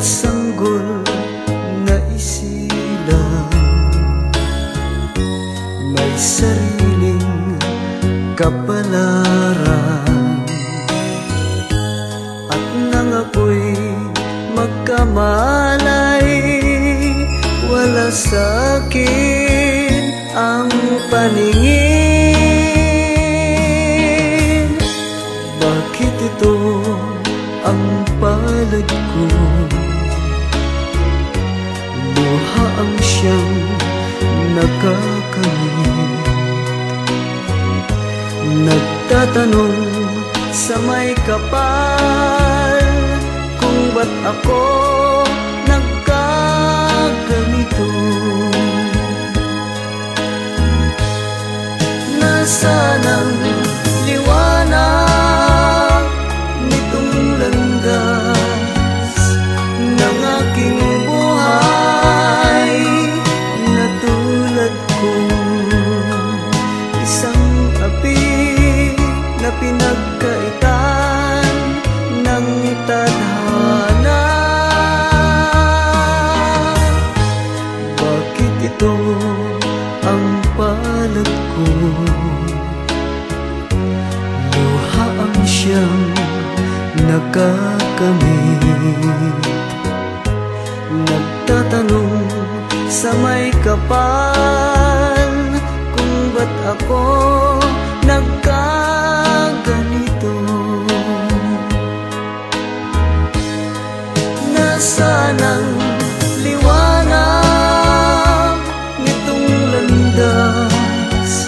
sanggol na isilang May sariling kapalaran At nang ako'y magkamalay Wala sa'kin ang paningin Bakit ito ang palad ko? Siyang nakakamit Nagtatanong sa may kapal Kung ba't ako nagkaganito? Nasaan ang siyang nakakamit. Nagtatanong sa may kapal Kung ba't ako nagkaganito? Nasaan ang liwanag nitong landas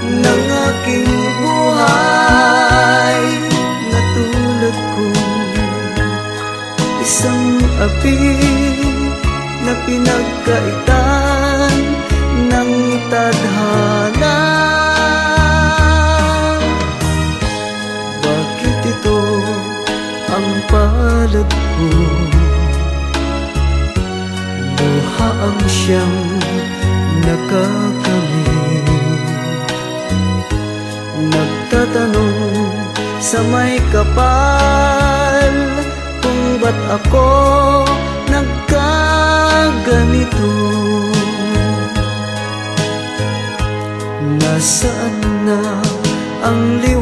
Ng aking buhay Isang api na pinagkaitan ng tadhana Bakit ito ang palad ko? Luha ang siyang nakakamit Nagtatanong sa may kapal bakit ako nagkaganito. Nasaan na ang liwanag?